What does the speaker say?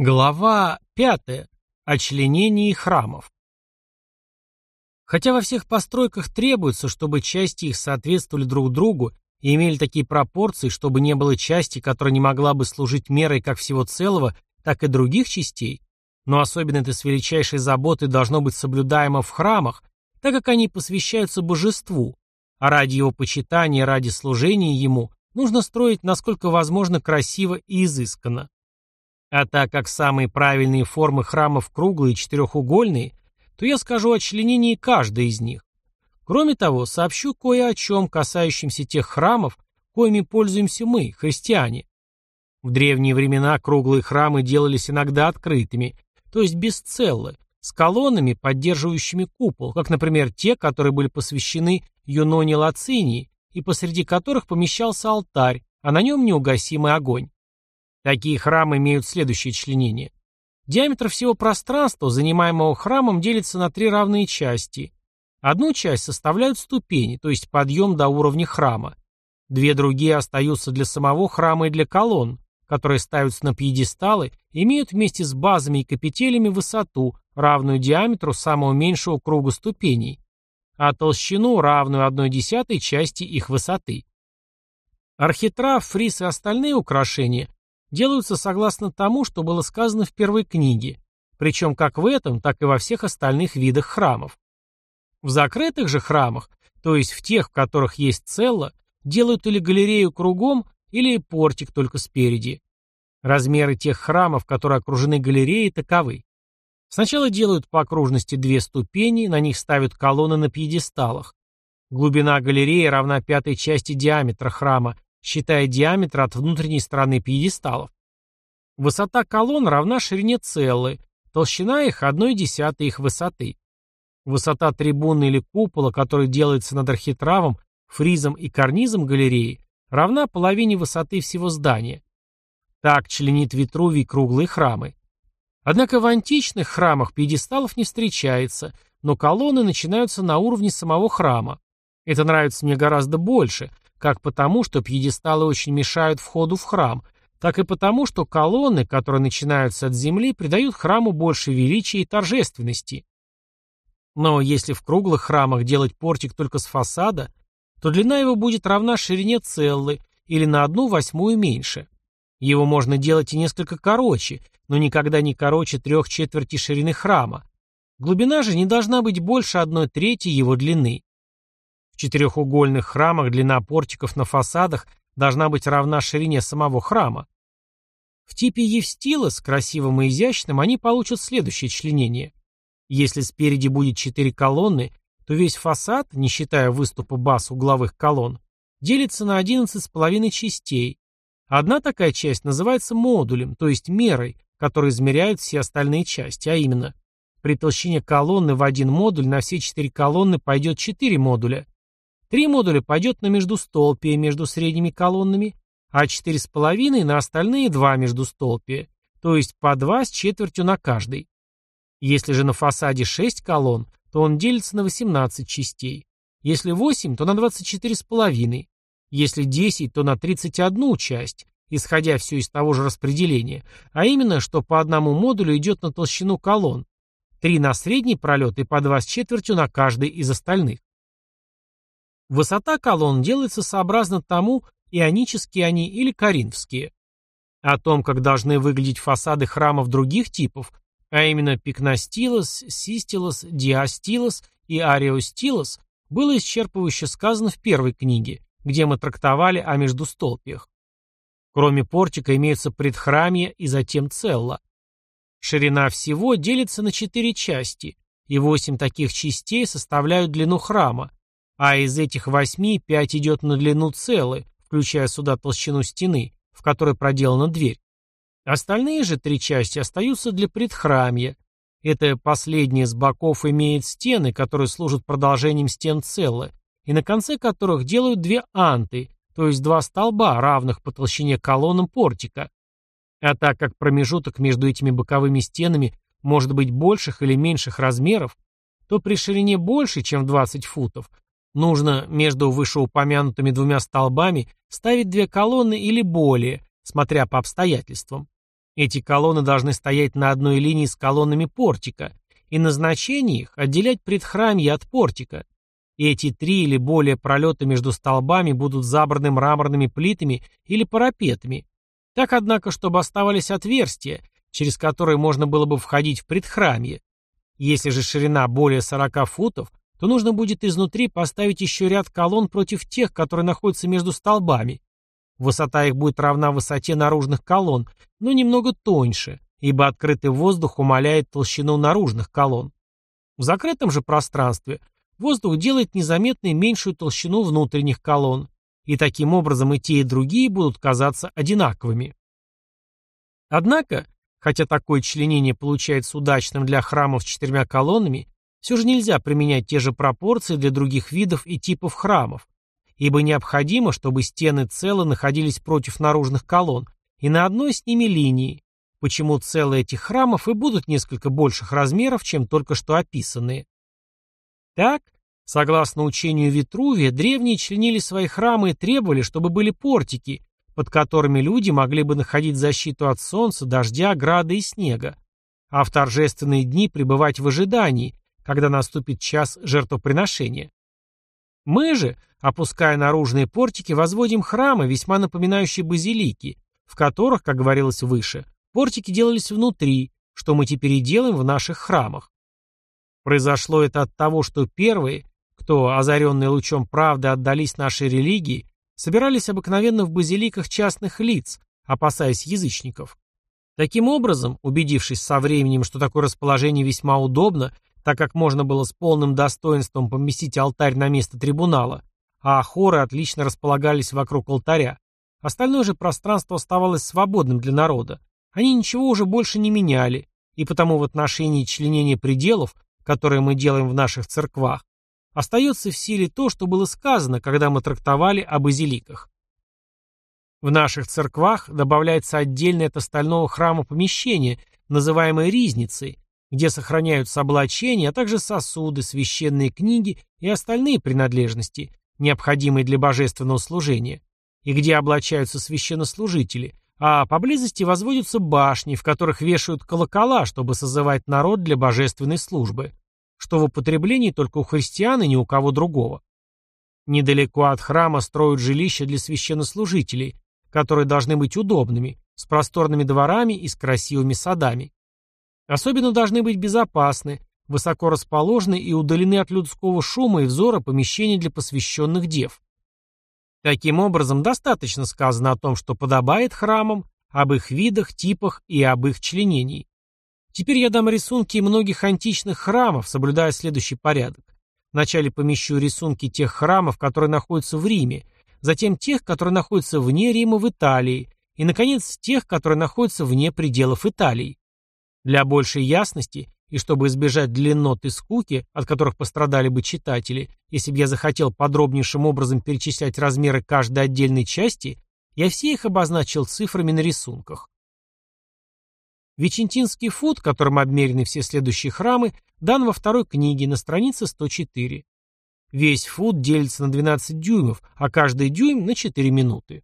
Глава 5. О членении храмов. Хотя во всех постройках требуется, чтобы части их соответствовали друг другу и имели такие пропорции, чтобы не было части, которая не могла бы служить мерой как всего целого, так и других частей, но особенно это с величайшей заботой должно быть соблюдаемо в храмах, так как они посвящаются божеству, а ради его почитания, ради служения ему, нужно строить насколько возможно красиво и изысканно. А так как самые правильные формы храмов круглые и четырехугольные, то я скажу о членении каждой из них. Кроме того, сообщу кое о чем, касающемся тех храмов, коими пользуемся мы, христиане. В древние времена круглые храмы делались иногда открытыми, то есть без целлы, с колоннами, поддерживающими купол, как, например, те, которые были посвящены Юноне Лацинии, и посреди которых помещался алтарь, а на нем неугасимый огонь. Такие храмы имеют следующее членение. Диаметр всего пространства, занимаемого храмом, делится на три равные части. Одну часть составляют ступени, то есть подъем до уровня храма. Две другие остаются для самого храма и для колонн, которые ставятся на пьедесталы имеют вместе с базами и капителями высоту, равную диаметру самого меньшего круга ступеней, а толщину, равную одной десятой части их высоты. Архитрав, фриз и остальные украшения делаются согласно тому, что было сказано в первой книге, причем как в этом, так и во всех остальных видах храмов. В закрытых же храмах, то есть в тех, в которых есть цело, делают или галерею кругом, или портик только спереди. Размеры тех храмов, которые окружены галереей, таковы. Сначала делают по окружности две ступени, на них ставят колонны на пьедесталах. Глубина галереи равна пятой части диаметра храма, считая диаметр от внутренней стороны пьедесталов. Высота колонн равна ширине целлы, толщина их – одной десятой их высоты. Высота трибуны или купола, который делается над архитравом, фризом и карнизом галереи, равна половине высоты всего здания. Так членит Витрувий круглые храмы. Однако в античных храмах пьедесталов не встречается, но колонны начинаются на уровне самого храма. Это нравится мне гораздо больше, как потому, что пьедесталы очень мешают входу в храм, так и потому, что колонны, которые начинаются от земли, придают храму больше величия и торжественности. Но если в круглых храмах делать портик только с фасада, то длина его будет равна ширине целлы или на одну восьмую меньше. Его можно делать и несколько короче, но никогда не короче трех четверти ширины храма. Глубина же не должна быть больше одной трети его длины четырехугольных храмах длина портиков на фасадах должна быть равна ширине самого храма. В типе Евстила с красивым и изящным они получат следующее членение. Если спереди будет четыре колонны, то весь фасад, не считая выступа баз угловых колонн, делится на одиннадцать с половиной частей. Одна такая часть называется модулем, то есть мерой, которой измеряют все остальные части, а именно, при толщине колонны в один модуль на все четыре колонны пойдет четыре модуля, Три модуля пойдет на междустолпие между средними колоннами, а четыре с половиной на остальные два междустолпия, то есть по два с четвертью на каждый. Если же на фасаде шесть колонн, то он делится на 18 частей. Если 8, то на 24 с половиной. Если 10, то на 31 часть, исходя все из того же распределения, а именно, что по одному модулю идет на толщину колонн, три на средний пролет и по два с четвертью на каждый из остальных. Высота колонн делается сообразно тому, ионические они или коринфские. О том, как должны выглядеть фасады храмов других типов, а именно пикностилос, систилос, диастилос и ариостилос, было исчерпывающе сказано в первой книге, где мы трактовали о междустолпиях. Кроме портика имеются предхрамья и затем целла. Ширина всего делится на четыре части, и восемь таких частей составляют длину храма, а из этих восьми пять идет на длину целы, включая сюда толщину стены, в которой проделана дверь. Остальные же три части остаются для предхрамья. Это последнее с боков имеет стены, которые служат продолжением стен целы, и на конце которых делают две анты, то есть два столба, равных по толщине колоннам портика. А так как промежуток между этими боковыми стенами может быть больших или меньших размеров, то при ширине больше, чем 20 футов, Нужно между вышеупомянутыми двумя столбами ставить две колонны или более, смотря по обстоятельствам. Эти колонны должны стоять на одной линии с колоннами портика, и назначение их отделять предхрамье от портика. И эти три или более пролета между столбами будут забраны мраморными плитами или парапетами. Так, однако, чтобы оставались отверстия, через которые можно было бы входить в предхрамье. Если же ширина более 40 футов, то нужно будет изнутри поставить еще ряд колонн против тех, которые находятся между столбами. Высота их будет равна высоте наружных колонн, но немного тоньше, ибо открытый воздух умаляет толщину наружных колонн. В закрытом же пространстве воздух делает незаметной меньшую толщину внутренних колонн, и таким образом и те, и другие будут казаться одинаковыми. Однако, хотя такое членение получается удачным для храмов с четырьмя колоннами, все же нельзя применять те же пропорции для других видов и типов храмов, ибо необходимо, чтобы стены целы находились против наружных колонн и на одной с ними линии, почему целые этих храмов и будут несколько больших размеров, чем только что описанные. Так, согласно учению Витрувия, древние членили свои храмы и требовали, чтобы были портики, под которыми люди могли бы находить защиту от солнца, дождя, града и снега, а в торжественные дни пребывать в ожидании, когда наступит час жертвоприношения. Мы же, опуская наружные портики, возводим храмы, весьма напоминающие базилики, в которых, как говорилось выше, портики делались внутри, что мы теперь и делаем в наших храмах. Произошло это от того, что первые, кто, озаренные лучом правды, отдались нашей религии, собирались обыкновенно в базиликах частных лиц, опасаясь язычников. Таким образом, убедившись со временем, что такое расположение весьма удобно так как можно было с полным достоинством поместить алтарь на место трибунала, а хоры отлично располагались вокруг алтаря. Остальное же пространство оставалось свободным для народа. Они ничего уже больше не меняли, и потому в отношении членения пределов, которые мы делаем в наших церквах, остается в силе то, что было сказано, когда мы трактовали о базиликах. В наших церквах добавляется отдельное от остального храма помещение, называемое ризницей, где сохраняются облачения, а также сосуды, священные книги и остальные принадлежности, необходимые для божественного служения, и где облачаются священнослужители, а поблизости возводятся башни, в которых вешают колокола, чтобы созывать народ для божественной службы, что в употреблении только у христиан и ни у кого другого. Недалеко от храма строят жилища для священнослужителей, которые должны быть удобными, с просторными дворами и с красивыми садами. Особенно должны быть безопасны, высоко расположены и удалены от людского шума и взора помещения для посвященных дев. Таким образом, достаточно сказано о том, что подобает храмам, об их видах, типах и об их членении. Теперь я дам рисунки многих античных храмов, соблюдая следующий порядок. Вначале помещу рисунки тех храмов, которые находятся в Риме, затем тех, которые находятся вне Рима в Италии, и, наконец, тех, которые находятся вне пределов Италии. Для большей ясности и чтобы избежать длиннот и скуки, от которых пострадали бы читатели, если бы я захотел подробнейшим образом перечислять размеры каждой отдельной части, я все их обозначил цифрами на рисунках. Вичентинский фут, которым обмерены все следующие храмы, дан во второй книге на странице 104. Весь фут делится на 12 дюймов, а каждый дюйм на 4 минуты.